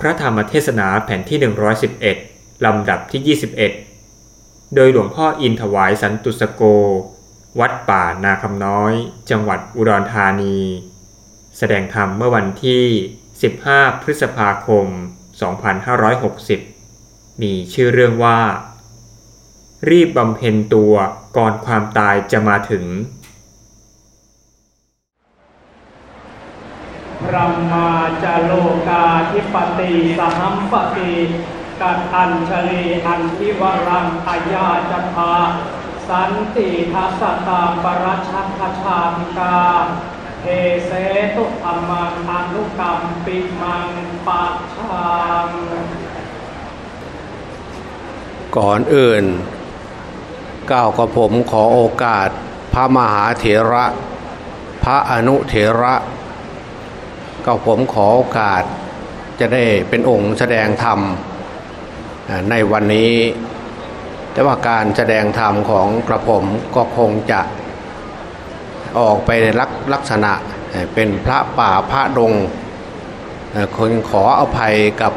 พระธรรมเทศนาแผ่นที่ 111 ลำดับที่ 21 โดยหลวงพ่ออินถวายสันตุสโก วัดป่านาคำน้อย จังหวัดอุดรธานี แสดงธรรมเมื่อวันที่ 15 พฤษภาคม 2560 มีชื่อเรื่องว่า รีบบำเพ็ญตัวก่อนความตายจะมาถึง พระมาจาโลกาธิปติสหัมปติกัดอัญชลีอันทิวรังอาญาจพาสันติทัสสตาปรชักขชามิกาเทเสตุธรรมังอนุกรรมปิมังปัจชังก่อนอื่นก้าวกับผมขอโอกาส พระมหาเถระ พระอนุเถระ ก็ผมขอโอกาสจะได้เป็นองค์แสดงธรรมในวันนี้ แต่ว่าการแสดงธรรมของกระผมก็คงจะออกไปในลักลักษณะเป็นพระป่าพระดงคนขออภัยกับ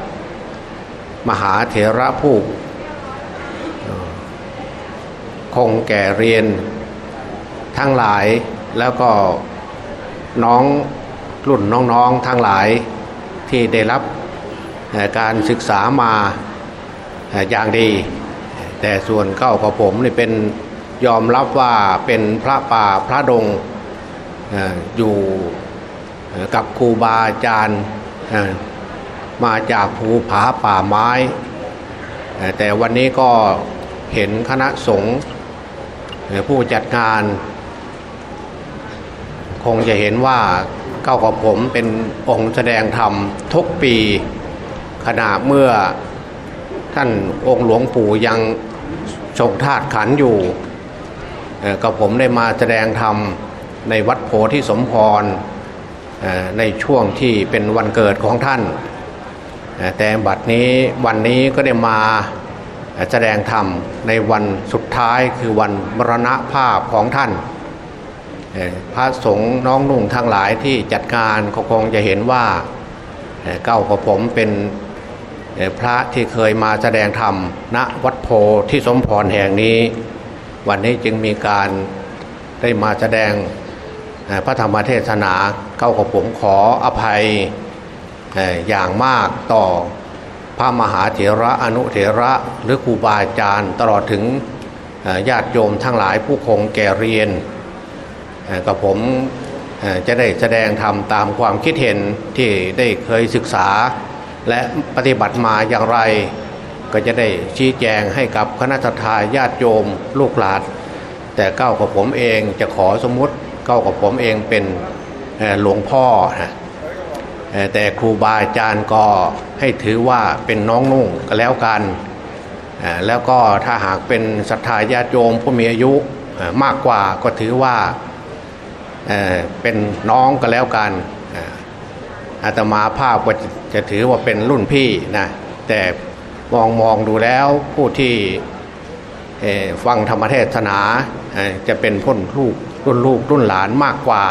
มหาเถระผู้คงแก่เรียนทั้งหลายแล้วก็น้อง รุ่นน้องๆทั้งหลายที่ได้รับการศึกษามาอย่างดี แต่ส่วนเก้าของผมนี่เป็นยอมรับว่าเป็นพระป่าพระดงอยู่กับครูบาอาจารย์มาจากภูผาป่าไม้ แต่วันนี้ก็เห็นคณะสงฆ์ผู้จัดงาน คงจะเห็นว่า เก้ากับผมเป็นองค์แสดงธรรมทุกปีขณะเมื่อท่านองค์หลวงปู่ยังทรงธาตุขันอยู่กับผมได้มาแสดงธรรมในวัดโพธิสมพรในช่วงที่เป็นวันเกิดของท่าน แต่บัดนี้วันนี้ก็ได้มาแสดงธรรมในวันสุดท้ายคือวันมรณภาพของท่าน พระสงฆ์น้องนุ่งทั้งหลายที่จัดการก็คงจะเห็นว่าเก้าของผมเป็นพระที่เคยมาแสดงธรรมณวัดโพที่สมพรแห่งนี้ วันนี้จึงมีการได้มาแสดงพระธรรมเทศนาเก้าของผมขออภัยอย่างมากต่อพระมหาเถระอนุเถระหรือครูบาอาจารย์ ตลอดถึงญาติโยมทั้งหลายผู้คงแก่เรียน กับผมจะได้แสดงธรรมตามความคิดเห็นที่ได้เคยศึกษา และปฏิบัติมาอย่างไร ก็จะได้ชี้แจงให้กับคณะทาญาติโยมลูกหลานแต่เก้ากับผมเองจะขอสมมติเก้ากับผมเองเป็นหลวงพ่อแต่ครูบาอาจารย์ก็ให้ถือว่าเป็นน้องนุ่งก็แล้วกันแล้วก็ถ้าหากเป็นศรัทธาญาติโยมผู้มีอายุมากกว่าก็ถือว่า เป็นน้องก็แล้วกันอาตมาภาพก็จะถือว่าเป็นรุ่นพี่นะแต่มองมองดูแล้วผู้ที่ฟังธรรมเทศนาจะเป็นพ้นลูกรุ่นลูกรุ่นหลานมากกว่า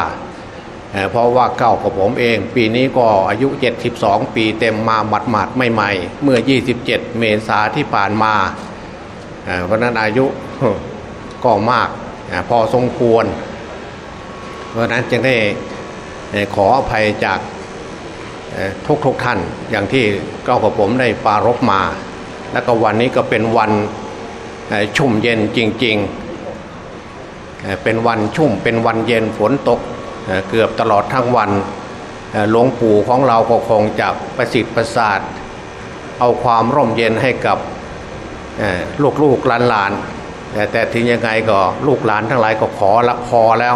เพราะว่าเก่ากับผมเอง ปีนี้ก็อายุ 72 ปีเต็มมาหมัดหมัดใหม่ๆ เมื่อ 27 เมษาที่ผ่านมาเพราะนั้นอายุก็มากพอสมควร เพราะนั้นจึงได้ขออภัยจากทุกทุกท่านอย่างที่เก้ากับผมได้ปารบมา แล้วก็วันนี้ก็เป็นวันชุ่มเย็นจริงๆ เป็นวันชุ่มเป็นวันเย็นฝนตกเกือบตลอดทั้งวันหลวงปู่ของเราก็คงจะประสิทธิ์ประสาท เอาความร่มเย็นให้กับลูกลูกหลานหลานแต่ถึงยังไงก็ลูกหลานทั้งหลายก็ขอละพอแล้ว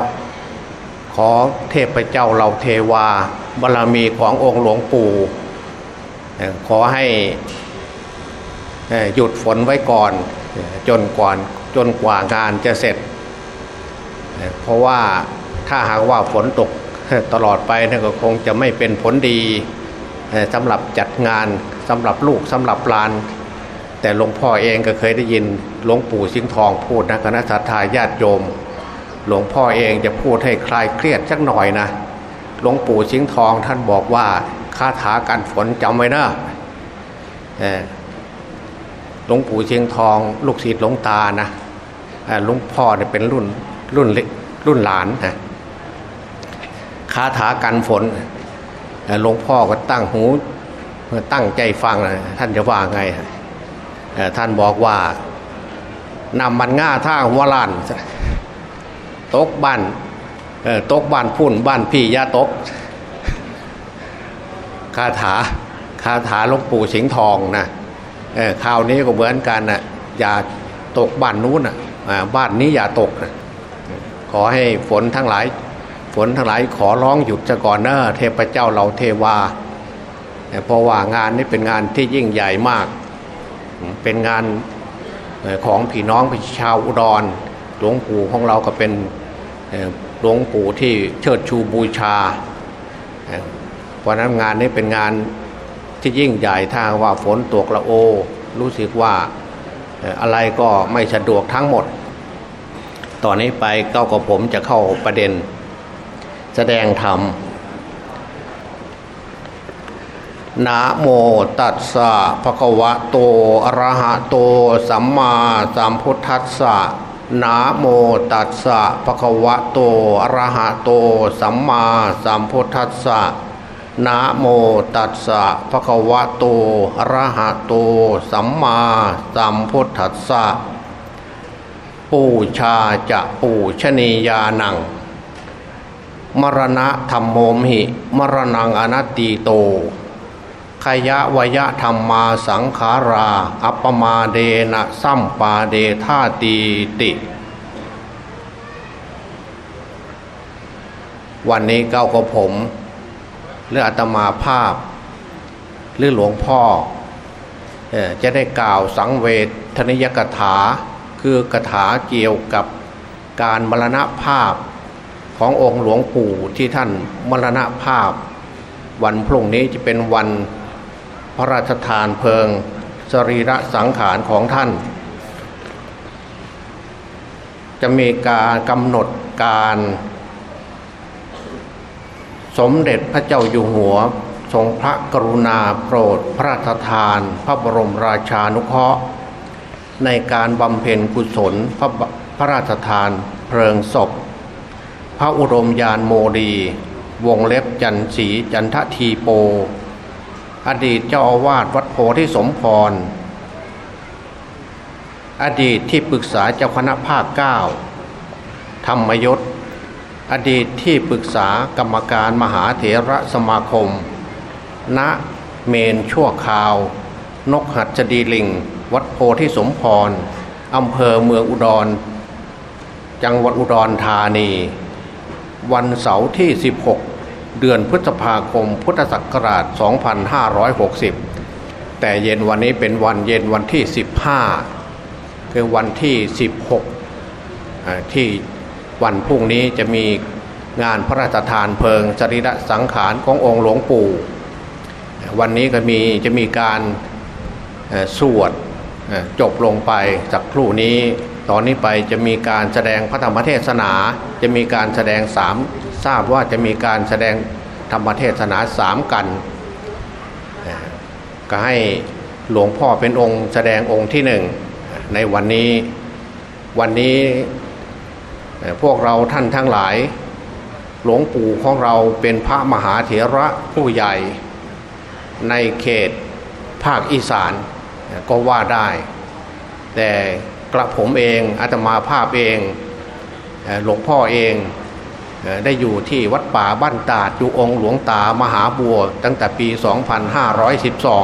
ขอเทพเจ้าเราเทวาบารมีขององค์หลวงปู่ขอให้หยุดฝนไว้ก่อนจนก่อนจนกว่างานจะเสร็จ เพราะว่าถ้าหากว่าฝนตกตลอดไปนั่นก็คงจะไม่เป็นผลดีสำหรับจัดงานสำหรับลูกสำหรับลาน แต่หลวงพ่อเองก็เคยได้ยินหลวงปู่สิงห์ทองพูดนะคณะสัตยาญาติโยม หลวงพ่อเองจะพูดให้คลายเครียดสักหน่อยนะ หลวงปู่สิงห์ทองท่านบอกว่าคาถากันฝนจำไว้นะหลวงปู่เชียงทองลูกศิษย์หลวงตานะหลวงพ่อเนี่ยเป็นรุ่นรุ่นเล็กรุ่นหลานนะคาถากันฝนหลวงพ่อก็ตั้งหูตั้งใจฟังนะท่านจะว่าไงท่านบอกว่านำมันง่าท่าหัวลาน ตกบ้านตกบ้านพุ่นบ้านพี่ยาตกคาถาคาถาหลวงปู่สิงห์ทองนะคราวนี้ก็เหมือนกันนะอย่าตกบ้านนู้นนะบ้านนี้อย่าตกนะขอให้ฝนทั้งหลาย ฝนทั้งหลายขอร้องหยุดจะก่อนเนอะเทพเจ้าเราเทวาเพราะว่างานนี้เป็นงานที่ยิ่งใหญ่มาก เป็นงานของพี่น้องชาวอุดรหลวงปู่ของเราก็เป็น หลวงปู่ที่เชิดชูบูชาเพราะนั้นงานนี้เป็นงานที่ยิ่งใหญ่ถ้าว่าฝนตกละโอ รู้สึกว่าอะไรก็ไม่สะดวกทั้งหมด ตอนนี้ไปเก้ากับผมจะเข้าประเด็น แสดงธรรมนะโมตัสสะภะคะวะโตอะระหะโต สัมมาสัมพุทธัสสะ นะโมตัสสะภะคะวะโตอะระหะโต สัมมาสัมพุทธัสสะนะโมตัสสะภะคะวะโตอะระหะโต สัมมาสัมพุทธัสสะปูชาจะปูชนียานัง มรณะธรรมโมมหิ มรณังอนัตติโต ขยะวยะธรรมมาสังขารา อัปมาเดนะสัมปาเดธาตีติ วันนี้เก้ากับผมหรืออาตมาภาพ หรือหลวงพ่อจะได้กล่าวสังเวทนิยกถา คือกถาเกี่ยวกับการมรณภาพขององค์หลวงปู่ที่ท่านมรณภาพ วันพรุ่งนี้จะเป็นวัน พระราชทานเพลิง สรีระสังขารของท่าน จะมีการกำหนดการ สมเด็จพระเจ้าอยู่หัว ทรงพระกรุณาโปรดพระราชทาน พระบรมราชานุเคราะห์ ในการบำเพ็ญกุศลพระพระราชทานเพลิงศพ พระอุรมยานโมดี วงเล็บจันสีจันททีโป อดีตเจ้าอาวาสวัดโพธิสมพร อดีตที่ปรึกษาเจ้าคณะภาคเก้าธรรมยศ อดีตที่ปรึกษากรรมการมหาเถระสมาคม ณเมนชั่วคราว นกหัดจดีลิง วัดโพธิสมพรอำเภอเมืองอุดร จังหวัดอุดรธานี วันเสาร์ที่ 16 เดือนพฤษภาคมพุทธศักราช 2560 แต่เย็นวันนี้เป็นวันเย็นวันที่ 15 คือวันที่ 16 ที่วันพรุ่งนี้จะมีงานพระราชทานเพลิงจริระสังขารขององค์หลวงปู่ วันนี้ก็มีจะมีการสวดจบลงไปจากครู่นี้ ตอนนี้ไปจะมีการแสดงพระธรรมเทศนา จะมีการแสดงสาม ทราบว่าจะมีการแสดงธรรมเทศนาสามกัน ก็ให้หลวงพ่อเป็นองค์แสดงองค์ที่หนึ่งในวันนี้วันนี้พวกเราท่านทั้งหลาย หลวงปู่ของเราเป็นพระมหาเถระผู้ใหญ่ในเขตภาคอีสานก็ว่าได้ แต่กระผมเองอาตมาภาพเองหลวงพ่อเอง ได้อยู่ที่วัดป่าบ้านตาดอยู่องค์หลวงตามหาบัว ตั้งแต่ปี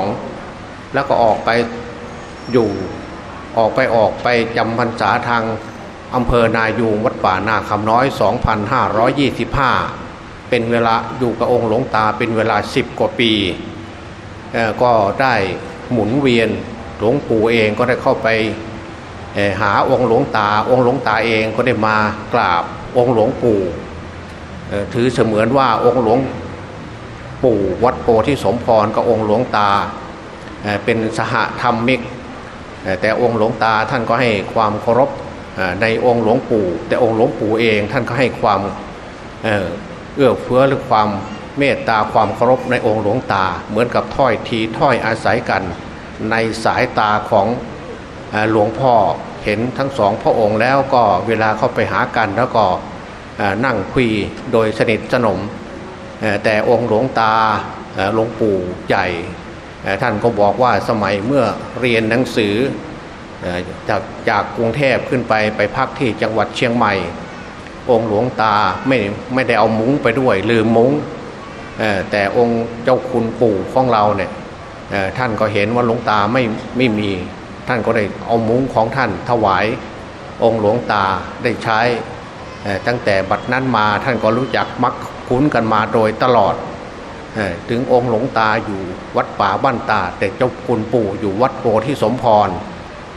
2512 แล้วก็ออกไปอยู่ออกไปออกไปจำพรรษาทางอำเภอนายูงวัดป่านาคำน้อย 2525 เป็นเวลาอยู่กับองค์หลวงตาเป็นเวลา 10 กว่าปี ก็ได้หมุนเวียนหลวงปู่เองก็ได้เข้าไปหาองค์หลวงตา องค์หลวงตาเองก็ได้มากราบองค์หลวงปู่ ถือเสมือนว่าองค์หลวงปู่วัดโพธิสมพรกับองค์หลวงตาเป็นสหธรรมิก แต่องค์หลวงตาท่านก็ให้ความเคารพในองค์หลวงปู่ แต่องค์หลวงปู่เองท่านก็ให้ความเอื้อเฟื้อหรือความเมตตาความเคารพในองค์หลวงตา เหมือนกับถ้อยทีถ้อยอาศัยกันในสายตาของหลวงพ่อเห็นทั้งสองพระองค์แล้วก็เวลาเข้าไปหากันแล้วก็ นั่งคุยโดยสนิทสนม แต่องค์หลวงตาหลวงปู่ใหญ่ท่านก็บอกว่าสมัยเมื่อเรียนหนังสือจากจากกรุงเทพขึ้นไปไปพักที่จังหวัดเชียงใหม่ องค์หลวงตาไม่ไม่ได้เอามุ้งไปด้วยลืมมุ้งแต่องค์เจ้าคุณปู่ของเราเนี่ยท่านก็เห็นว่าหลวงตาไม่ไม่มี ท่านก็ได้เอามุ้งของท่านถวาย องค์หลวงตาได้ใช้ ตั้งแต่บัดนั้นมาท่านก็รู้จักมักคุ้นกันมาโดยตลอด ถึงองค์หลวงตาอยู่วัดป่าบ้านตา แต่เจ้าคุณปู่อยู่วัดโพธิสมพร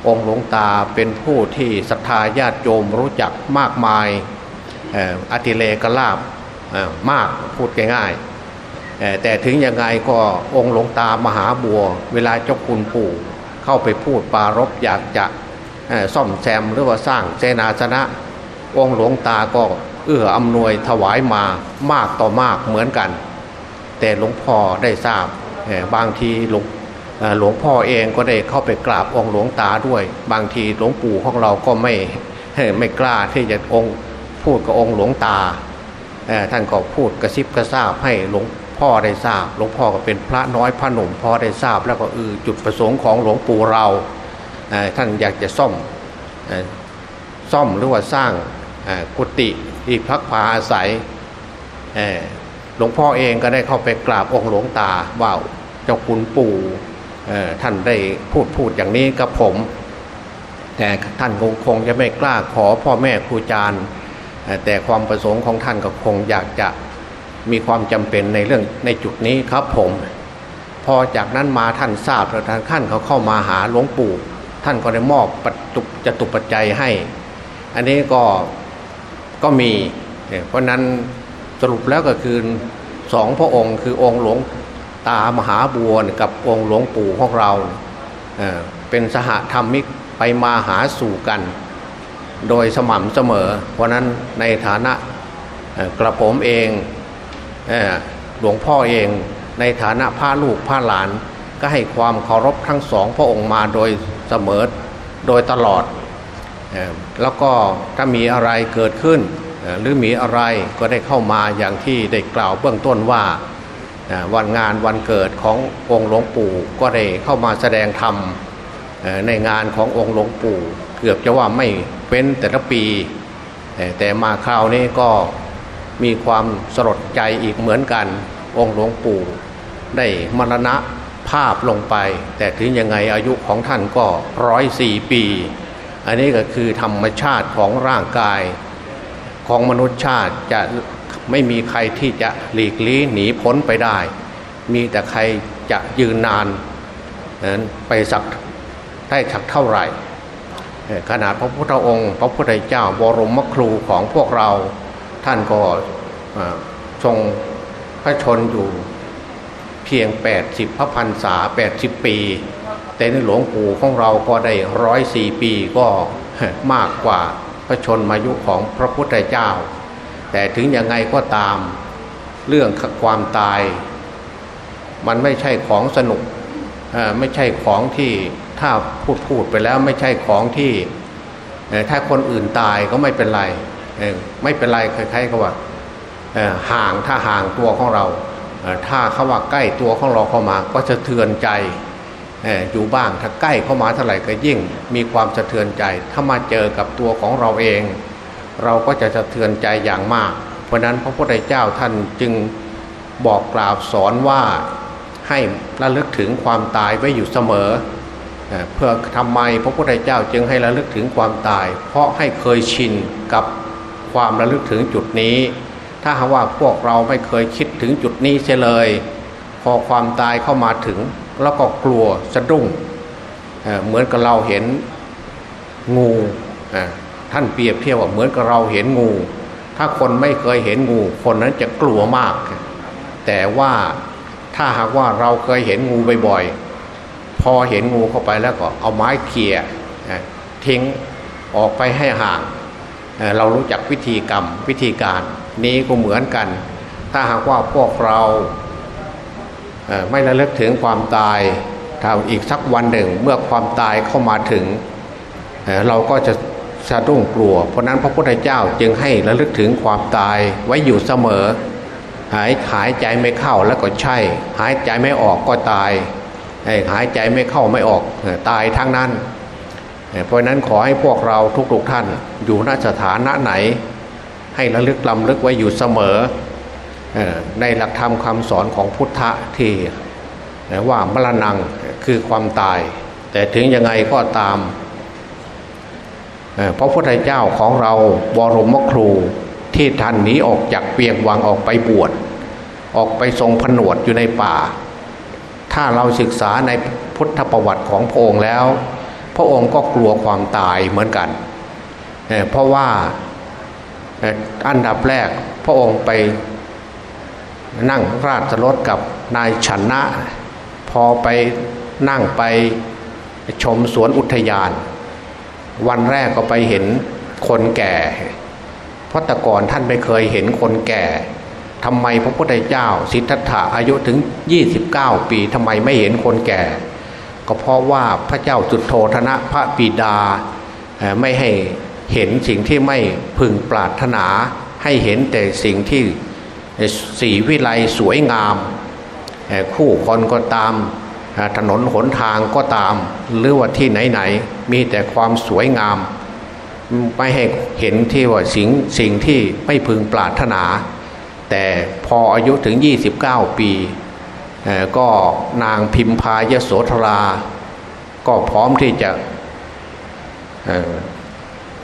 องค์หลวงตาเป็นผู้ที่ศรัทธาญาติโยมรู้จักมากมายอติเลกลาบมากพูดง่ายๆแต่ถึงยังไงก็องค์หลวงตามหาบัว เวลาเจ้าคุณปู่เข้าไปพูดปารบอยากจะซ่อมแซมหรือว่าสร้างเจนาสนะ องหลวงตาก็เอื้ออำนวยถวายมามากต่อมากเหมือนกัน แต่หลวงพ่อได้ทราบบางทีหลวงหลวงพ่อเองก็ได้เข้าไปกราบองหลวงตาด้วย บางทีหลวงปู่ของเราก็ไม่ไม่กล้าที่จะองพูดกับองหลวงตาท่านก็พูดกระซิบกระซาบให้หลวงพ่อได้ทราบ หลวงพ่อก็เป็นพระน้อยพระหนุ่มพ่อได้ทราบ แล้วก็เออจุดประสงค์ของหลวงปู่เราท่านอยากจะซ่อมซ่อมหรือว่าสร้าง กุฏิที่พักผาอาศัยหลวงพ่อเองก็ได้เข้าไปกราบองค์หลวงตาว่าเจ้าคุณปู่ท่านได้พูดพูดอย่างนี้กับผม แต่ท่านคงคงจะไม่กล้าขอพ่อแม่ครูอาจารย์ แต่ความประสงค์ของท่านก็คงอยากจะมีความจำเป็นในเรื่องในจุดนี้ครับผม พอจากนั้นมาท่านทราบแล้วท่านขั้นเขาเข้ามาหาหลวงปู่ ท่านก็ได้มอบปัจจุจตุปัจจัยให้ อันนี้ก็ ก็มี เพราะนั้นสรุปแล้วก็คือสองพระองค์ คือองค์หลวงตามหาบัวกับองค์หลวงปู่ของเราเป็นสหธรรมิกไปมาหาสู่กัน โดยสม่ำเสมอ เพราะนั้นในฐานะกระผมเองหลวงพ่อเองในฐานะพระลูกพระหลานก็ให้ความเคารพทั้งสองพระองค์มาโดยเสมอโดยตลอด แล้วก็ถ้ามีอะไรเกิดขึ้น หรือมีอะไรก็ได้เข้ามาอย่างที่ได้กล่าวเบื้องต้นว่าวันงานวันเกิดขององค์หลวงปู่ก็ได้เข้ามาแสดงธรรมในงานขององค์หลวงปู่ เกือบจะว่าไม่เป็นแต่ละปี แต่มาคราวนี้ก็มีความสลดใจอีกเหมือนกัน องค์หลวงปู่ได้มรณะภาพลงไป แต่ถึงยังไงอายุของท่านก็ร้อยสี่ปี อันนี้ก็คือธรรมชาติของร่างกายของมนุษยชาติจะไม่มีใครที่จะหลีกลี่หนีพ้นไปได้ มีแต่ใครจะยืนนานไปสักได้สักเท่าไหร่ขนาดพระพุทธองค์ พระพุทธเจ้าบรมครูของพวกเราท่านก็ทรงพระชนอยู่เพียง 80 พระพันษา 80 ปี แต่ในหลวงปู่ของเราก็ได้ร้อยสี่ปีก็มากกว่าพระชนมายุของพระพุทธเจ้า แต่ถึงยังไงก็ตามเรื่องความตาย มันไม่ใช่ของสนุกไม่ใช่ของที่ถ้าพูดพูดไปแล้วไม่ใช่ของที่ถ้าคนอื่นตายก็ไม่เป็นไรไม่เป็นไรใครๆก็ว่าห่างถ้าห่างตัวของเรา ถ้าเขาว่าใกล้ตัวของเราเข้ามาก็จะเทือนใจ อยู่บ้างถ้าใกล้เข้ามาเท่าไหร่ก็ยิ่งมีความสะเทือนใจ ถ้ามาเจอกับตัวของเราเอง เราก็จะสะเทือนใจอย่างมาก เพราะนั้นพระพุทธเจ้าท่านจึงบอกกล่าวสอนว่าให้ระลึกถึงความตายไว้อยู่เสมอเพื่อทำไมพระพุทธเจ้าจึงให้ระลึกถึงความตาย เพราะให้เคยชินกับความระลึกถึงจุดนี้ ถ้าหากว่าพวกเราไม่เคยคิดถึงจุดนี้เสียเลย พอความตายเข้ามาถึง แล้วก็กลัวสะดุ้งเเหมือนกับเราเห็นงูท่านเปรียบเทียบว่าเหมือนกับเราเห็นงู ถ้าคนไม่เคยเห็นงู คนนั้นจะกลัวมาก แต่ว่าถ้าหากว่าเราเคยเห็นงูบ่อยๆพอเห็นงูเข้าไปแล้วก็เอาไม้เขี่ยทิ้งออกไปให้ห่างเรารู้จักวิธีกรรมวิธีการนี้ก็เหมือนกัน ถ้าหากว่าพวกเรา ไม่ระลึกถึงความตายถ้าอีกสักวันหนึ่งเมื่อความตายเข้ามาถึงเเราก็จะสะดุ้งกลัว เพราะนั้นพระพุทธเจ้าจึงให้ระลึกถึงความตายไว้อยู่เสมอ หายหายใจไม่เข้าแล้วก็ใช่ หายใจไม่ออกก็ตายหายใจไม่เข้าไม่ออกตายทั้งนั้นเเพราะนั้นขอให้พวกเราทุกๆท่านอยู่ณสถานะไหน ให้ระลึกลำลึกไว้อยู่เสมอ ในหลักธรรมคำสอนของพุทธะที่ว่ามรณงคือความตาย แต่ถึงยังไงก็ตามเอ่อพระพุทธเจ้าของเราบรมครูที่ท่านหนีออกจากเวียงวังออกไปบวชออกไปทรงผนวดอยู่ในป่า ถ้าเราศึกษาในพุทธประวัติของพระองค์แล้ว พระองค์ก็กลัวความตายเหมือนกันเเพราะว่าอันดับแรกพระองค์ไป นั่งราชรถกับนายชนะ พอไปนั่งไปชมสวนอุทยาน วันแรกก็ไปเห็นคนแก่พราะแต่ก่อนท่านไม่เคยเห็นคนแก่ทำไมพระพุทธเจ้า สิทธัตถะอายุถึง 29 ปีทำไมไม่เห็นคนแก่ ก็เพราะว่าพระเจ้าจุดโทธนะพระบิดาไม่ให้เห็นสิ่งที่ไม่พึงปรารถนา ให้เห็นแต่สิ่งที่ สีวิไลสวยงาม คู่คนก็ตามถนนหนทางก็ตาม หรือว่าที่ไหนๆมีแต่ความสวยงาม ไม่ให้เห็นที่ว่าสิ่งสิ่งที่ไม่พึงปรารถนา แต่พออายุถึง 29 ปีก็นางพิมพายโสธรา ก็พร้อมที่จะ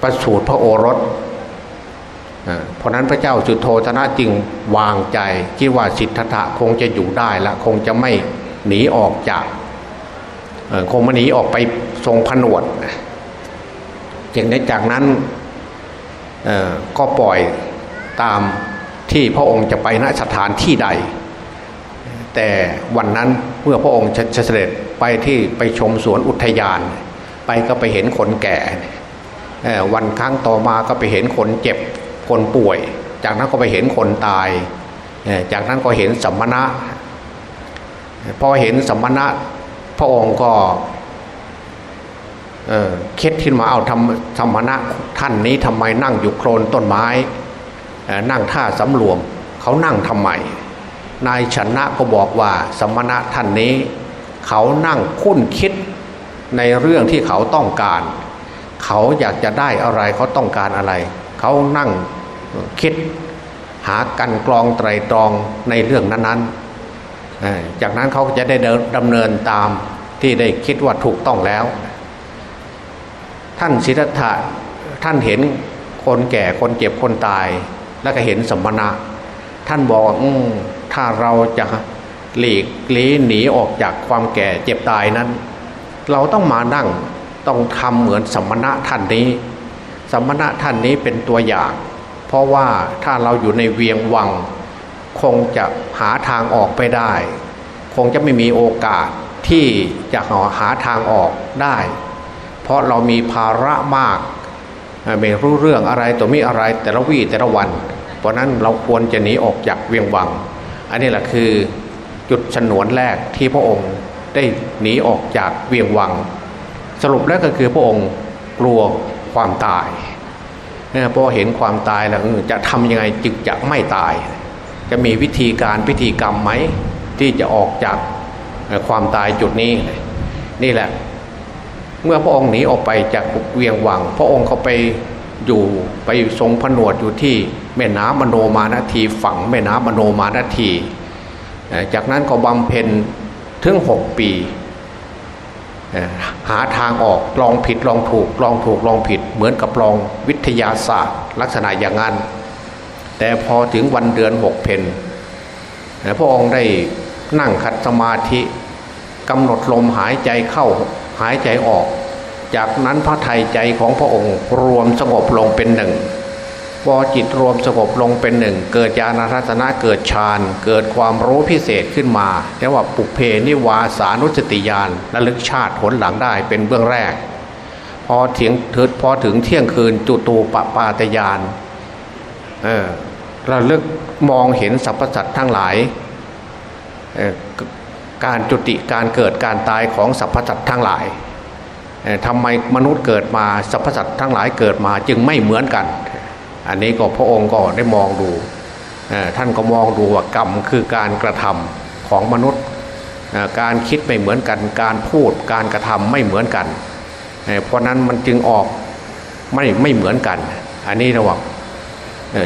ประสูติพระโอรส เพราะนั้นพระเจ้าจุดโธธนะจึงวางใจคิดว่าสิทธัตถะคงจะอยู่ได้ละคงจะไม่หนีออกจากคงไม่หนีออกไปทรงผนวดอย่างนี้จากนั้นก็ปล่อยตามที่พระองค์จะไปณสถานที่ใด แต่วันนั้นเมื่อพระองค์จะเสด็จไปที่ไปชมสวนอุทยาน ไปก็ไปเห็นคนแก่ วันครั้งต่อมาก็ไปเห็นคนเจ็บ คนป่วย จากนั้นก็ไปเห็นคนตาย จากนั้นก็เห็นสัมมณะพอเห็นสัมมณะพระองค์ก็เคล็ดขึ้นมาเอาทำสัมมณะท่านนี้ทำไมนั่งอยู่โคลนต้นไม้นั่งท่าสำรวม เขานั่งทำไมนายชนะก็บอกว่าสมณะท่านนี้ เขานั่งคุ้นคิดในเรื่องที่เขาต้องการ เขาอยากจะได้อะไรเขาต้องการอะไร เขานั่ง คิดหากันกรองไตรตรองในเรื่องนั้นๆ จากนั้นเขาจะได้ดำเนินตามที่ได้คิดว่าถูกต้องแล้ว ท่านศิทธัตถะท่านเห็นคนแก่คนเจ็บคนตาย แล้วก็เห็นสมณะ ท่านบอกอถ้าเราจะหลีกลี้หนีออกจากความแก่เจ็บตายนั้น เราต้องมานั่งต้องทำเหมือนสมณะท่านนี้ สมณะท่านนี้เป็นตัวอย่าง เพราะว่าถ้าเราอยู่ในเวียงวัง คงจะหาทางออกไปได้ คงจะไม่มีโอกาสที่จะหาทางออกได้ เพราะเรามีภาระมากไม่รู้เรื่องอะไรตัวมีอะไรแต่ละวี่แต่ละวัน เพราะนั้นเราควรจะหนีออกจากเวียงวัง อันนี้แหละคือจุดฉนวนแรกที่พระองค์ได้หนีออกจากเวียงวัง สรุปแล้วก็คือพระองค์กลัวความตาย เพราะเห็นความตายแล้วจะทำยังไงจึงจะไม่ตาย จะมีวิธีการพิธีกรรมไหมที่จะออกจากความตายจุดนี้ นี่แหละ เมื่อพระองค์หนีออกไปจากเวียงวัง พระองค์เขาไปอยู่ไปทรงผนวดอยู่ที่แม่น้ำมโนมานาทีฝั่งแม่น้ำมโนมานาที จากนั้นก็บำเพ็ญถึงหกปี หาทางออกลองผิดลองถูกลองถูกลองผิด เหมือนกับลองวิ ทยาศาสตร์ ลักษณะอย่างนั้น แต่พอถึงวันเดือนหกเพนพระองค์ได้นั่งคัดสมาธิกำหนดลมหายใจเข้าหายใจออก จากนั้นพระไทยใจของพระองค์รวมสงบลงเป็นหนึ่งพอจิตรวมสงบลงเป็นหนึ่ง เกิดญาณรัตนะเกิดฌานเกิดความรู้พิเศษขึ้นมาเรียกว่าปุเพนิวาสานุสติญาณระลึกชาติผลหลังได้เป็นเบื้องแรก พอถึงถึงพอถึงเที่ยงคืนจุตูปปาตยานเออระลึกมองเห็นสรรพสัตว์ทั้งหลายการจุติการเกิดการตายของสรรพสัตว์ทั้งหลายทำไมมนุษย์เกิดมาสรรพสัตว์ทั้งหลายเกิดมาจึงไม่เหมือนกัน อันนี้ก็พระองค์ก็ได้มองดูท่านก็มองดูว่ากรรมคือการกระทำของมนุษย์ การคิดไม่เหมือนกัน การพูดการกระทำไม่เหมือนกัน เพราะนั้นมันจึงออกไม่ไม่เหมือนกัน อันนี้ระหว่าง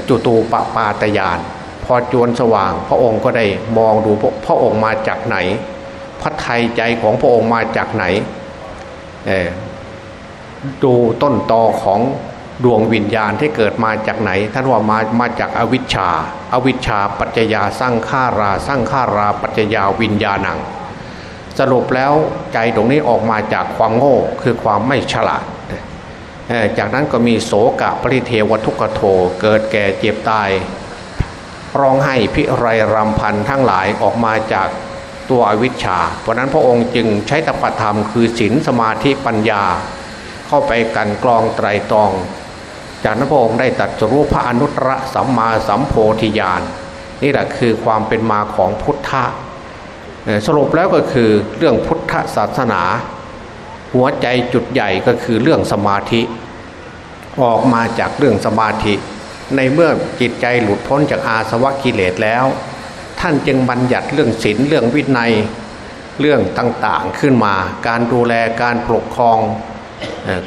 จุตูปปาตยาน พอจวนสว่าง พระองค์ก็ได้มองดูพระองค์มาจากไหน พระไทยใจของพระองค์มาจากไหนดูต้นตอของดวงวิญญาณที่เกิดมาจากไหน ท่านว่ามามาจากอวิชชาอาวิชชาปัจจยาสร้างฆาราสร้างฆาราปัจจยาวิญญาณัง สรุปแล้วใจตรงนี้ออกมาจากความโง่คือความไม่ฉลาด จากนั้นก็มีโสกะปริเทวทุกขโทเกิดแก่เจ็บตาย ร้องไห้พิไรรำพันทั้งหลายออกมาจากตัวอวิชชา เพราะนั้นพระองค์จึงใช้ตปธรรมคือศีลสมาธิปัญญา เข้าไปกันกรองไตรตอง จากนั้นพระองค์ได้ตัดรู้พระอนุตตรสัมมาสัมโพธิญาณนี่แหละคือความเป็นมาของพุทธะ สรุปแล้วก็คือเรื่องพุทธศาสนา หัวใจจุดใหญ่ก็คือเรื่องสมาธิ ออกมาจากเรื่องสมาธิ ในเมื่อจิตใจหลุดพ้นจากอาสวะกิเลสแล้ว ท่านจึงบัญญัติเรื่องศีลเรื่องวินัยเรื่องต่างๆขึ้นมา การดูแลการปกครอง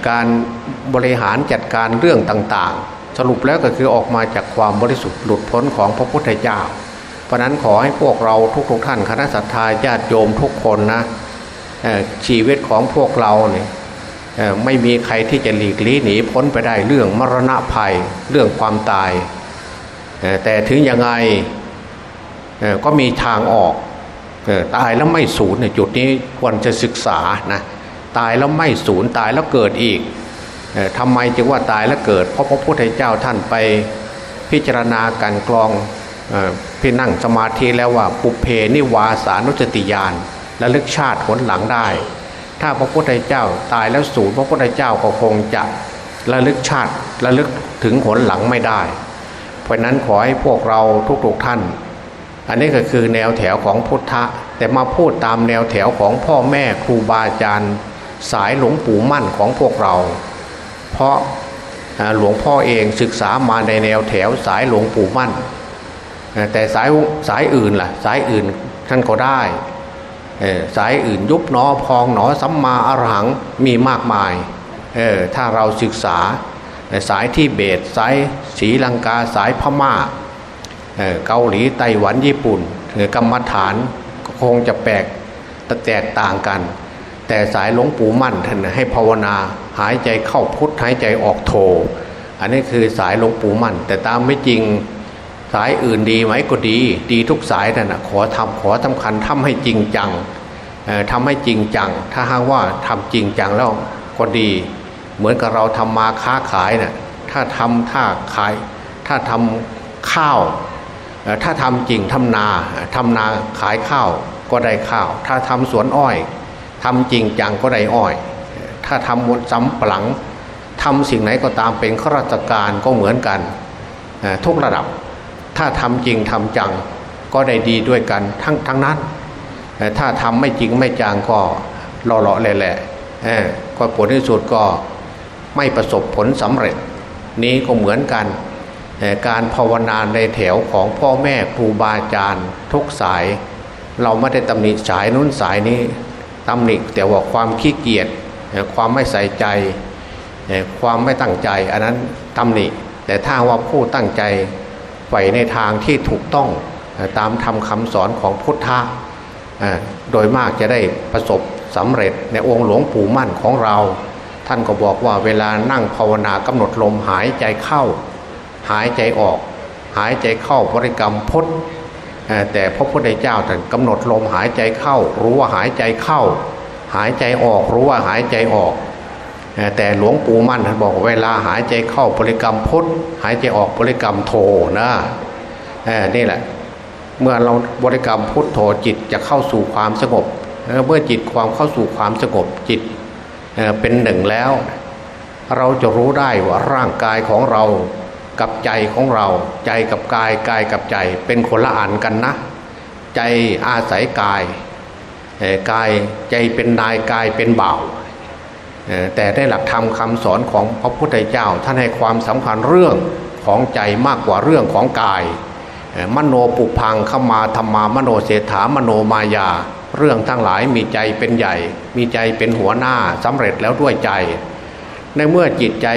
การบริหารจัดการเรื่องต่างๆ สรุปแล้วก็คือออกมาจากความบริสุทธิ์หลุดพ้นของพระพุทธเจ้า ราะนั้นขอให้พวกเราทุกๆท่านคณะสัตยาญาติโยมทุกคนนะชีวิตของพวกเราเนี่ยไม่มีใครที่จะหลีกลี่หนีพ้นไปได้เรื่องมรณะภัยเรื่องความตาย แต่ถึงยังไงก็มีทางออกตายแล้วไม่สูญจุดนี้ควรจะศึกษานะตายแล้วไม่สูญตายแล้วเกิดอีกทำไมจึงว่าตายแล้วเกิด เพราะพระพุทธเจ้าท่านไปพิจารณาการกรอง พี่นั่งสมาธิแล้วว่าปุเพนิวาสานุจติยานและลึกชาติผลหลังได้ ถ้าพระพุทธเจ้าตายแล้วสูญพระพุทธเจ้าก็คงจะระลึกชาติระลึกถึงผลหลังไม่ได้ เพราะนั้นขอให้พวกเราทุกๆท่าน อันนี้ก็คือแนวแถวของพุทธะ แต่มาพูดตามแนวแถวของพ่อแม่ครูบาอาจารย์สายหลวงปู่มั่นของพวกเรา เพราะหลวงพ่อเองศึกษามาในแนวแถวสายหลวงปู่มั่น แต่สายสายอื่นล่ะ สายอื่นท่านก็ได้สายอื่นยุบหนอพองหนอสัมมาอรหังมีมากมายถ้าเราศึกษาสายที่เบตสายสีลังกาสายพมา่าเกาหลีไต้หวันญี่ปุ่นกรรมฐานคงจะแปลกแตกต่างกัน แต่สายหลวงปู่มั่นท่านให้ภาวนาหายใจเข้าพุทหายใจออกโท อันนี้คือสายหลวงปู่มั่น แต่ตามไม่จริง สายอื่นดีไหมก็ดี ดีทุกสายนั่นนะขอทำขอสำคัญทำให้จริงจังทำให้จริงจัง ถ้าหากว่าทำจริงจังแล้วก็ดี เหมือนกับเราทำมาค้าขายนะ่ะถ้าทำถ้าขาย ถ้าทำข้าว ถ้าทำจริงทำนาทำนาขายข้าวก็ได้ข้าว ถ้าทำสวนอ้อยทำจริงจังก็ได้อ้อย ถ้าทำมดซ้ำปลังทำสิ่งไหนก็ตามเป็นข้าราชการก็เหมือนกันทุกระดับ ถ้าทำจริงทำจังก็ได้ดีด้วยกันทั้งทั้งนั้น ถ้าทำไม่จริงไม่จังก็หล่อๆแหละก็ผลที่สุดก็ไม่ประสบผลสำเร็จ นี้ก็เหมือนกันการภาวนาในแถวของพ่อแม่ครูบาอาจารย์ทุกสาย เราไม่ได้ตำหนิสายนู้นสายนี้ตำหนิแต่ว่าความขี้เกียจความไม่ใส่ใจ ความไม่ตั้งใจ อันนั้นตำหนิแต่ถ้าว่าผู้ตั้งใจ ใฝ่ในทางที่ถูกต้องตามทำคำสอนของพุทธะโดยมากจะได้ประสบสำเร็จในองค์หลวงปู่มั่นของเรา ท่านก็บอกว่าเวลานั่งภาวนากำหนดลมหายใจเข้า หายใจออก หายใจเข้าบริกรรมพดแต่พระพุทธเจ้าท่านกำหนดลมหายใจเข้า รู้ว่าหายใจเข้า หายใจออกรู้ว่าหายใจออก แต่หลวงปู่มั่นท่านบอกเวลาหายใจเข้าบริกรรมพุทธหายใจออกบริกรรมโทนะนี่แหละ เมื่อเราบริกรรมพุทโธจิตจะเข้าสู่ความสงบเมื่อจิตความเข้าสู่ความสงบจิตเป็นหนึ่งแล้ว เราจะรู้ได้ว่าร่างกายของเรากับใจของเราใจกับกายกายกับใจเป็นคนละอันกันนะ ใจอาศัยกายกายใจเป็นนายกายเป็นบ่าว แต่ได้หลักธรรมคำสอนของพระพุทธเจ้าท่านให้ความสำคัญเรื่องของใจมากกว่าเรื่องของกาย มโนปุพังขมาธรรมามโนเศรษฐามโนมายา เรื่องทั้งหลายมีใจเป็นใหญ่ มีใจเป็นหัวหน้าสำเร็จแล้วด้วยใจ ในเมื่อจิตใจ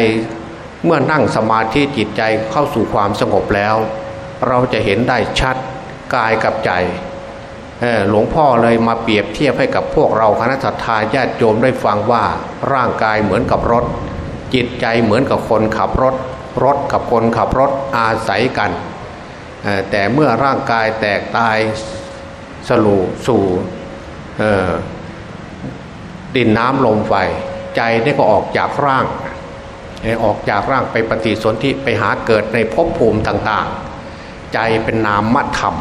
เมื่อนั่งสมาธิจิตใจเข้าสู่ความสงบแล้ว เราจะเห็นได้ชัดกายกับใจ หลวงพ่อเลยมาเปรียบเทียบให้กับพวกเราคณะสัตยาญาติโยมได้ฟังว่าร่างกายเหมือนกับรถ จิตใจเหมือนกับคนขับรถ รถกับคนขับรถอาศัยกัน แต่เมื่อร่างกายแตกตายสลูสู่ดินน้ำลมไฟใจนี่ก็ออกจากร่าง ออกจากร่างไปปฏิสนธิไปหาเกิดในภพภูมิต่างๆ ใจเป็นนามธรรม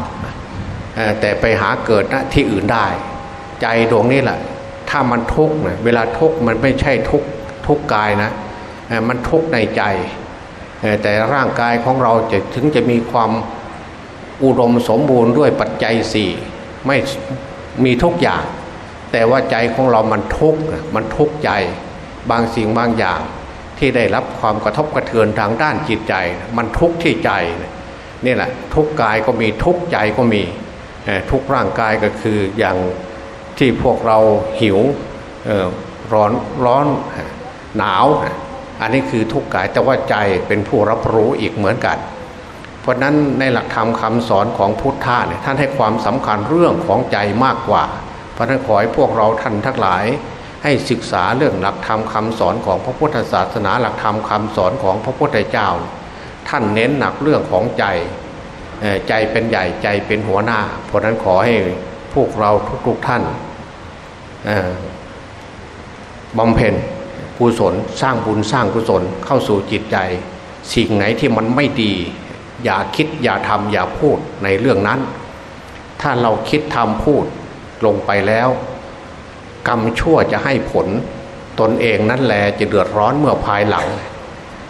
แต่ไปหาเกิดนะที่อื่นได้ ใจดวงนี้แหละถ้ามันทุกข์นะเวลาทุกข์มันไม่ใช่ทุกข์ทุกข์กายนะมันทุกข์ในใจ แต่ร่างกายของเราจะถึงจะมีความอุดมสมบูรณ์ด้วยปัจจัยสี่ไม่มีทุกอย่าง แต่ว่าใจของเรามันทุกข์มันทุกข์ใจบางสิ่งบางอย่าง ที่ได้รับความกระทบกระเทือนทางด้านจิตใจ มันทุกข์ที่ใจนี่แหละทุกกายก็มีทุกใจก็มี ทุกร่างกายก็คืออย่างที่พวกเราหิวร้อนร้อนหนาว อันนี้คือทุกกายแต่ว่าใจเป็นผู้รับรู้อีกเหมือนกัน เพราะนั้นในหลักธรรมคำสอนของพุทธะเนี่ยท่านให้ความสำคัญเรื่องของใจมากกว่า เพราะนั้นขอให้พวกเราท่านทั้งหลาย ให้ศึกษาเรื่องหลักธรรมคาสอนของพระพุทธศาสนาหลักธรรมคาสอนของพระพุทธเจ้า ท่านเน้นหนักเรื่องของใจ ใจเป็นใหญ่ใจเป็นหัวหน้า เพราะนั้นขอให้พวกเราทุกๆท่านบำเพ็ญกุศลสร้างบุญสร้างกุศลเข้าสู่จิตใจ สิ่งไหนที่มันไม่ดี อย่าคิดอย่าทำอย่าพูดในเรื่องนั้น ถ้าเราคิดทำพูดลงไปแล้ว กรรมชั่วจะให้ผลตนเองนั่นแหละจะเดือดร้อนเมื่อภายหลัง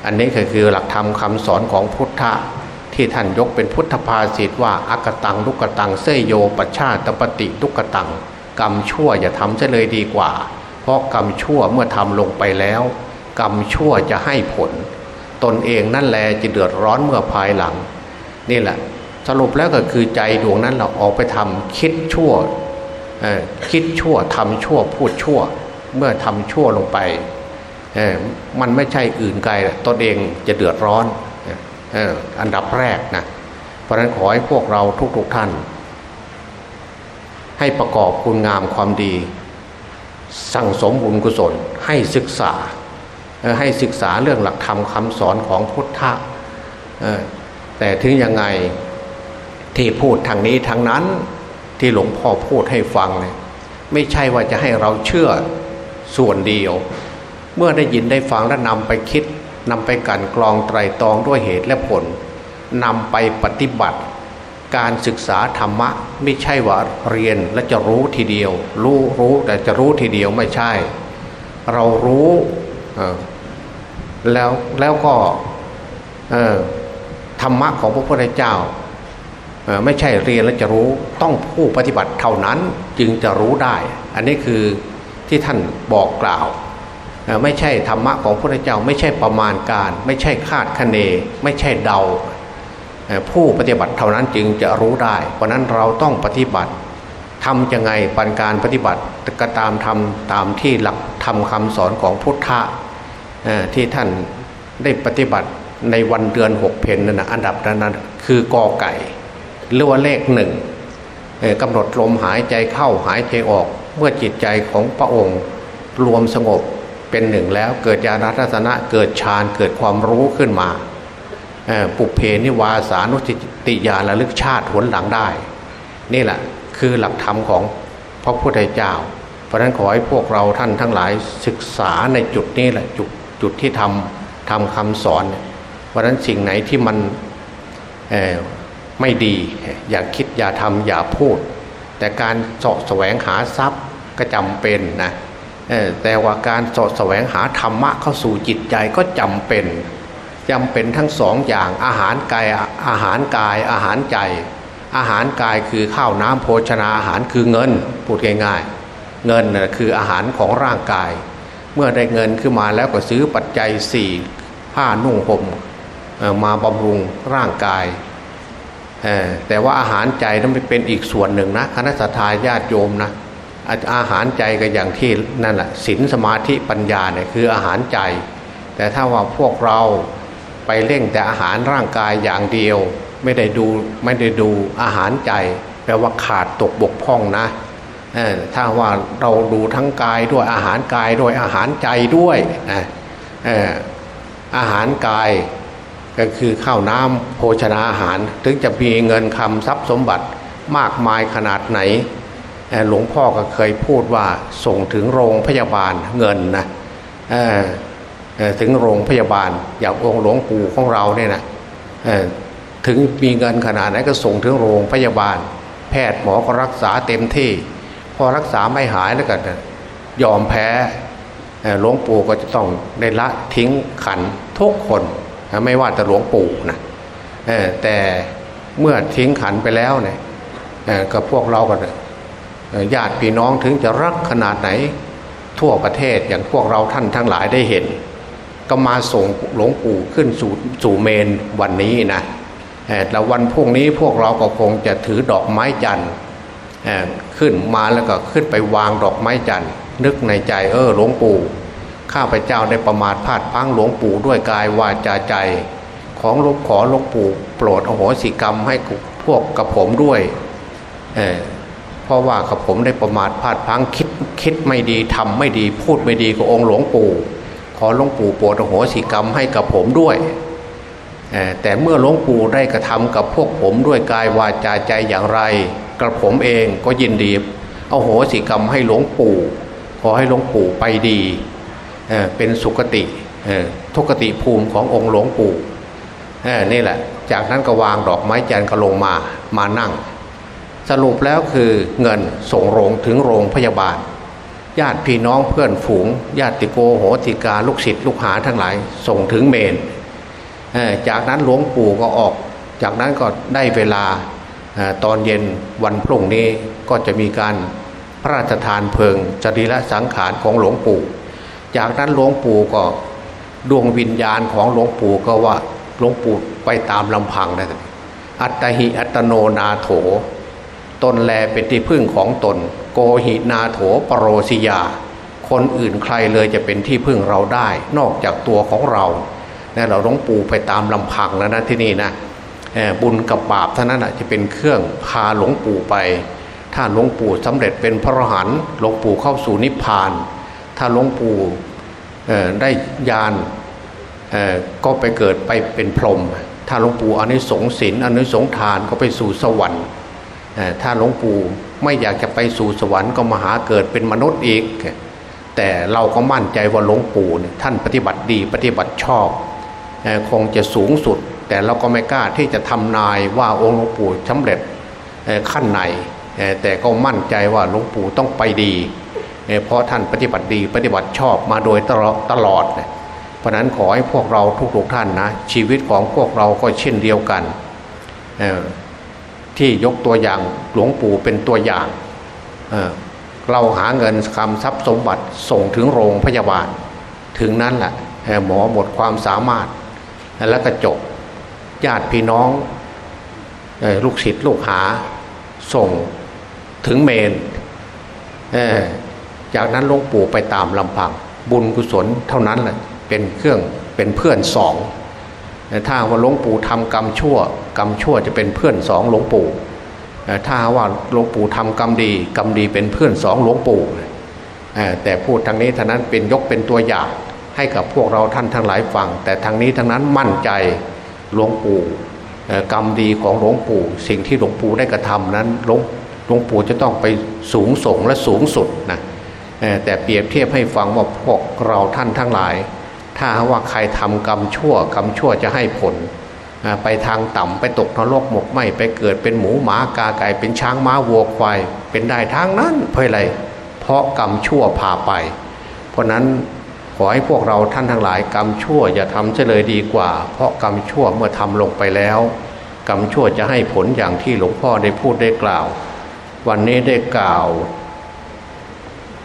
อันนี้ก็คือหลักธรรมคำสอนของพุทธะ ที่ท่านยกเป็นพุทธภาษิตว่าอากตังลุกตังเสยโยปัชชาตปฏิลุกตัง กรรมชั่วอย่าทำจะเลยดีกว่า เพราะกรรมชั่วเมื่อทำลงไปแล้ว กรรมชั่วจะให้ผล ตนเองนั่นแหละจะเดือดร้อนเมื่อภายหลัง นี่แหละ สรุปแล้วก็คือใจดวงนั้นเราออกไปทำคิดชั่วคิดชั่วทำชั่วพูดชั่ว เมื่อทำชั่วลงไปมันไม่ใช่อื่นไกลตนเองจะเดือดร้อน อันดับแรกนะเพราะนั้นขอให้พวกเราทุกๆทท่าน ให้ประกอบคุณงามความดี สั่งสมบุญกุศลให้ศึกษาให้ศึกษาเรื่องหลักธรรมคำสอนของพุทธะแต่ถึงยังไงที่พูดทางนี้ทางนั้นที่หลวงพ่อพูดให้ฟังเนี่ยไม่ใช่ว่าจะให้เราเชื่อส่วนเดียว เมื่อได้ยินได้ฟังและนำไปคิด นำไปกันกรองไตรตรองด้วยเหตุและผลนำไปปฏิบัติ การศึกษาธรรมะไม่ใช่ว่าเรียนและจะรู้ทีเดียว รู้รู้แต่จะรู้ทีเดียวไม่ใช่ เรารู้แล้วแล้วก็ธรรมะของพระพุทธเจ้าไม่ใช่เรียนแล้วจะรู้ต้องผู้ปฏิบัติเท่านั้นจึงจะรู้ได้ อันนี้คือที่ท่านบอกกล่าว ไม่ใช่ธรรมะของพระเจ้าไม่ใช่ประมาณการ ไม่ใช่คาดคะเน ไม่ใช่เดา ผู้ปฏิบัติเท่านั้นจึงจะรู้ได้ เพราะนั้นเราต้องปฏิบัติทำยังไงปันการปฏิบัติก็ตามทำตามที่หลักทำคำสอนของพุทธะที่ท่านได้ปฏิบัติในวันเดือนหกเพนนั่นนะอันดับนั้นคือกอไก่หรือว่าเลขหนึ่งกำหนดลมหายใจเข้าหายใจออก เมื่อจิตใจของพระองค์รวมสงบ เป็นหนึ่งแล้วเกิดญาณทัศนะเกิดฌานเกิดความรู้ขึ้นมาปุเพนิวาสานุติญาณระลึกชาติหนหลังได้ นี่แหละคือหลักธรรมของพระพุทธเจ้า เพราะนั้นขอให้พวกเราท่านทั้งหลายศึกษาในจุดนี้แหละจุดจุดที่ทำทำคำสอน เพราะนั้นสิ่งไหนที่มันไม่ดีอย่าคิดอย่าทำอย่าพูด แต่การเสาะแสวงหาทรัพย์ก็จำเป็นนะ แต่ว่าการสดแสวงหาธรรมะเข้าสู่จิตใจก็จำเป็นจำเป็นทั้งสองอย่างอาหารกายอาหารกายอาหารใจ อาหารกายคือข้าวน้ำโภชนาอาหารคือเงินพูดง่ายเงินนะคืออาหารของร่างกาย เมื่อได้เงินขึ้นมาแล้วก็ซื้อปัจจัยสี่ผ้านุ่งห่มมาบำรุงร่างกาย แต่ว่าอาหารใจนั้นเป็นอีกส่วนหนึ่งนะคณะสัตยาติโยมนะ อาหารใจก็อย่างที่นั่นแหละศีลสมาธิปัญญาเนี่ยคืออาหารใจ แต่ถ้าว่าพวกเราไปเร่งแต่อาหารร่างกายอย่างเดียว ไม่ได้ดูไม่ได้ดูอาหารใจ แปลว่าขาดตกบกพร่องนะถ้าว่าเราดูทั้งกายด้วยอาหารกายด้วยอาหารใจด้วยนะอาหารกายก็คือข้าวน้ำโภชนาอาหาร ถึงจะมีเงินคำทรัพย์สมบัติมากมายขนาดไหน หลวงพ่อก็เคยพูดว่าส่งถึงโรงพยาบาลเงินนะถึงโรงพยาบาลอย่างองค์หลวงปู่ของเราเนี่ยนะถึงมีเงินขนาดไหนก็ส่งถึงโรงพยาบาล แพทย์หมอก็รักษาเต็มที่ พอรักษาไม่หายแล้วก็ยอมแพ้หลวงปู่ก็จะต้องได้ละทิ้งขันทุกคน ไม่ว่าแต่หลวงปู่นะแต่เมื่อทิ้งขันไปแล้วเนี่ยกับพวกเราก็ ญาติพี่น้องถึงจะรักขนาดไหนทั่วประเทศอย่างพวกเราท่านทั้งหลายได้เห็น ก็มาส่งหลวงปู่ขึ้นสู่สู่เมนวันนี้นะแล้ววันพรุ่งนี้พวกเราก็คงจะถือดอกไม้จันทร์ขึ้นมาแล้วก็ขึ้นไปวางดอกไม้จันทร์นึกในใจเออหลวงปู่ข้าพเจ้าได้ประมาทพลาดพังหลวงปู่ด้วยกายวาจาใจ ของหลวงขอหลวงปู่โปรดอโหสิกรรมให้พวกกับผมด้วย เพราะว่ากับผมได้ประมาทพลาดพังคิดคิดไม่ดีทำไม่ดี พูดไม่ดีกับองค์หลวงปู่ ขอหลวงปู่โปรดโหสิกรรมให้กับผมด้วย แต่เมื่อหลวงปู่ได้กระทำกับพวกผมด้วยกายวาจาใจอย่างไร กระผมเองก็ยินดีเอาโหสิกรรมให้หลวงปู่ ขอให้หลวงปู่ไปดีเป็นสุคติทุกติภูมิขององค์หลวงปู่นี่แหละ จากนั้นก็วางดอกไม้จันทร์ก็ลงมามานั่ง สรุปแล้วคือเงินส่งโรงถึงโรงพยาบาล ญาติพี่น้องเพื่อนฝูง ญาติโกโหติกาลูกศิษย์ลูกหาทั้งหลาย ส่งถึงเมน จากนั้นหลวงปู่ก็ออก จากนั้นก็ได้เวลาตอนเย็นวันพรุ่งนี้ก็จะมีการพระราชทานเพลิงจริละสังขารของหลวงปู่ จากนั้นหลวงปู่ก็ดวงวิญญาณของหลวงปู่ก็ว่าหลวงปู่ไปตามลำพังนะอัตหิอัตโนนาโถ ตนแลเป็นที่พึ่งของตน โกหินาโถปรโรสิยา คนอื่นใครเลยจะเป็นที่พึ่งเราได้ นอกจากตัวของเราเนี่ยเราหลวงปูไปตามลำพังแล้วนะที่นี่นะบุญกับบาปเท่านั้นจะเป็นเครื่องพาหลวงปู่ไป ถ้าหลวงปู่สำเร็จเป็นพระอรหันต์หลวงปู่เข้าสู่นิพพาน ถ้าหลวงปู่ได้ยานก็ไปเกิดไปเป็นพรหมถ้าหลวงปู่อนิสงส์ศีลอนิสงส์ทานก็ไปสู่สวรรค์ ถ้าหลวงปู่ไม่อยากจะไปสู่สวรรค์ก็มาหาเกิดเป็นมนุษย์อีก แต่เราก็มั่นใจว่าหลวงปู่ท่านปฏิบัติดีปฏิบัติชอบ คงจะสูงสุด แต่เราก็ไม่กล้าที่จะทำนายว่าองค์หลวงปู่สำเร็จขั้นไหน แต่ก็มั่นใจว่าหลวงปู่ต้องไปดี เพราะท่านปฏิบัติดีปฏิบัติชอบมาโดยตลอดตลอดเพราะนั้นขอให้พวกเราทุกๆท่านนะชีวิตของพวกเราก็เช่นเดียวกัน ที่ยกตัวอย่างหลวงปู่เป็นตัวอย่างเเราหาเงินคำทรัพย์สมบัติส่งถึงโรงพยาบาล ถึงนั้นแหละหมอหมดความสามารถ แล้วก็จบญาติพี่น้องลูกศิษย์ลูกหาส่งถึงเมน จากนั้นหลวงปู่ไปตามลำพัง บุญกุศลเท่านั้นแหละเป็นเครื่องเป็นเพื่อนสอง ถ้าว่าหลวงปู่ทำกรรมชั่ว กรรมชั่วจะเป็นเพื่อนสองหลวงปู่ถ้าว่าหลวงปู่ทำกรรมดี กรรมดีเป็นเพื่อนสองหลวงปู่แต่พูดทางนี้ทางนั้นเป็นยกเป็นตัวอย่างให้กับพวกเราท่านทั้งหลายฟัง แต่ทางนี้ทางนั้นมั่นใจหลวงปู่กรรมดีของหลวงปู่ สิ่งที่หลวงปู่ได้กระทำนั้นหลวงหลวงปู่จะต้องไปสูงส่งและสูงสุดนะแต่เปรียบเทียบให้ฟังว่าพวกเราท่านทั้งหลาย ถ้าว่าใครทำกรรมชั่วกรรมชั่วจะให้ผล ไปทางต่ำไปตกนรกหมกไหมไปเกิดเป็นหมูหมากาไก่เป็นช้างม้าวัวควายเป็นได้ทางนั้นเพราะอะไร เพราะกรรมชั่วพาไป เพราะนั้นขอให้พวกเราท่านทั้งหลายกรรมชั่วอย่าทำเฉลยดีกว่า เพราะกรรมชั่วเมื่อทำลงไปแล้ว กรรมชั่วจะให้ผลอย่างที่หลวงพ่อได้พูดได้กล่าว วันนี้ได้กล่าว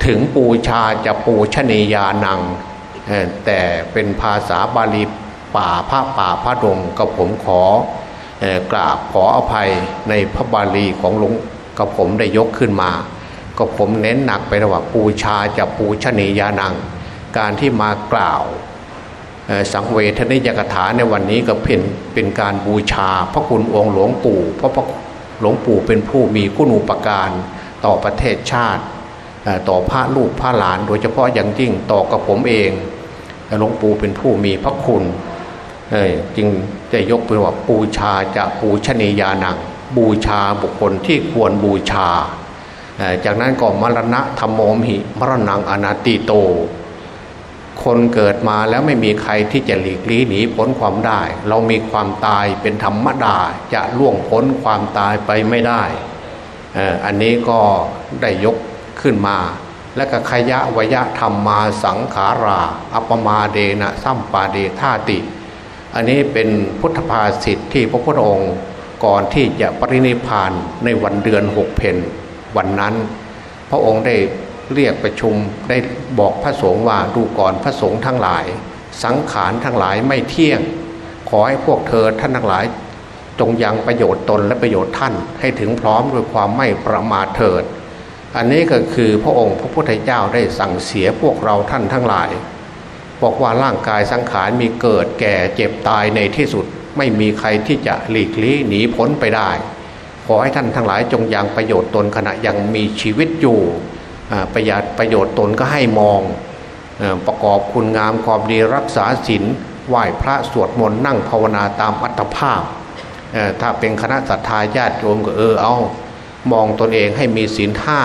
ถึงปูชาจะปูชนียานัง แต่เป็นภาษาบาลีป่าพระป่าพระดงกับผมขอกราบขออภัยในพระบาลีของหลวงกับผมได้ยกขึ้นมา ก็ผมเน้นหนักไปว่าปูชาจะปูชนียานัง การที่มากล่าวสังเวทนิยกถาในวันนี้ก็เป็นเป็นการบูชา พระคุณองค์หลวงปู่เพราะพระหลวงปู่เป็นผู้มีคุณูปการต่อประเทศชาติ ต่อพระลูกพระหลานโดยเฉพาะอย่างยิ่งต่อกับผมเอง หลวงปู่เป็นผู้มีพระคุณจึงจะยกเป็นว่าบูชาจะปูชนียานัง บูชาบุคคลที่ควรบูชา จากนั้นก็มรณะธรรมโมหิมรณังอนาติโต คนเกิดมาแล้วไม่มีใครที่จะหลีกลี่หนีพ้นความได้ เรามีความตายเป็นธรรมดาจะล่วงพ้นความตายไปไม่ได้ อันนี้ก็ได้ยกขึ้นมา และก็ขยะวยะธรรมมาสังขารา อัปมาเดนะสัมปาเดธาติ อันนี้เป็นพุทธภาษิตที่พระพุทธองค์ก่อนที่จะปรินิพานในวันเดือนหกเพนวันนั้น พระองค์ได้เรียกประชุมได้บอกพระสงฆ์ว่าดูก่อนพระสงฆ์ทั้งหลาย สังขารทั้งหลายไม่เที่ยง ขอให้พวกเธอท่านทั้งหลาย จงยังประโยชน์ตนและประโยชน์ท่านให้ถึงพร้อมด้วยความไม่ประมาทเถิด อันนี้ก็คือพระองค์พระพุทธเจ้าได้สั่งเสียพวกเราท่านทั้งหลาย บอกว่าร่างกายสังขารมีเกิดแก่เจ็บตายในที่สุดไม่มีใครที่จะหลีกลี่หนีพ้นไปได้ ขอให้ท่านทั้งหลายจงยังประโยชน์ตนขณะยังมีชีวิตอยู่ประหยัดประโยชน์ตนก็ให้มอง ประกอบคุณงามความดีรักษาศีลไหว้พระสวดมนต์นั่งภาวนาตามอัตภาพ ถ้าเป็นคณะสัตยาญาติโยมก็เออเอา มองตนเองให้มีศีลห้า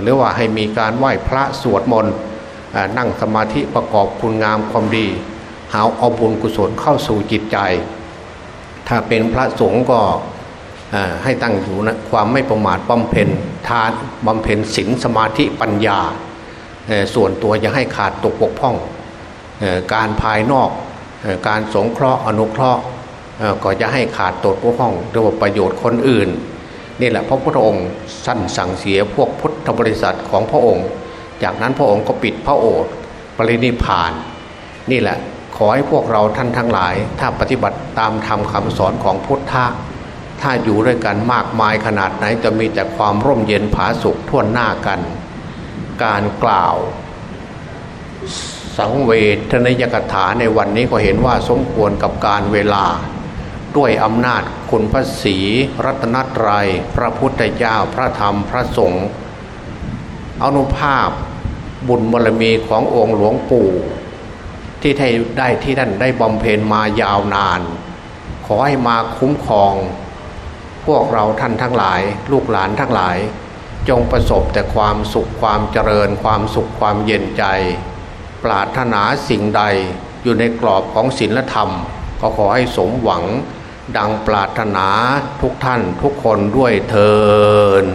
หรือว่าให้มีการไหว้พระสวดมนต์นั่งสมาธิประกอบคุณงามความดี หาเอาบุญกุศลเข้าสู่จิตใจ ถ้าเป็นพระสงฆ์ก็ให้ตั้งอยู่นะความไม่ประมาทบำเพ็ญทานบำเพ็ญศีลสมาธิปัญญา ส่วนตัวจะให้ขาดตกปกพ่อง การภายนอกการสงเคราะห์อนุเคราะห์ก็จะให้ขาดตกปกพ่องเรียกว่าประโยชน์คนอื่น นี่แหละพระพุทธองค์สั้นสั่งเสียพวกพุทธบริษัทของพระองค์ จากนั้นพระองค์ก็ปิดพระโอษฐ์ปรินิพาน นี่แหละขอให้พวกเราท่านทั้งหลาย ถ้าปฏิบัติตามธรรมคำสอนของพุทธะถ้าอยู่ด้วยกันมากมายขนาดไหนจะมีแต่ความร่มเย็นผาสุขท่วนหน้ากัน การกล่าว สังเวทนยกถาในวันนี้ก็เห็นว่าสมควรกับการเวลา ด้วยอำนาจคุณพระศรีรัตนตรยัย พระพุทธเจ้าพระธรรมพระสงฆ์อนุภาพบุญบารมีขององค์หลวงปู่ ที่ได้ที่ท่านได้บำเพ็ญมายาวนาน ขอให้มาคุ้มครอง พวกเราท่านทั้งหลาย ลูกหลานทั้งหลาย จงประสบแต่ความสุขความเจริญความสุขความเย็นใจ ปรารถนาสิ่งใดอยู่ในกรอบของศีลธรรม ก็ขอให้สมหวัง ดังปรารถนาทุกท่านทุกคนด้วยเทิน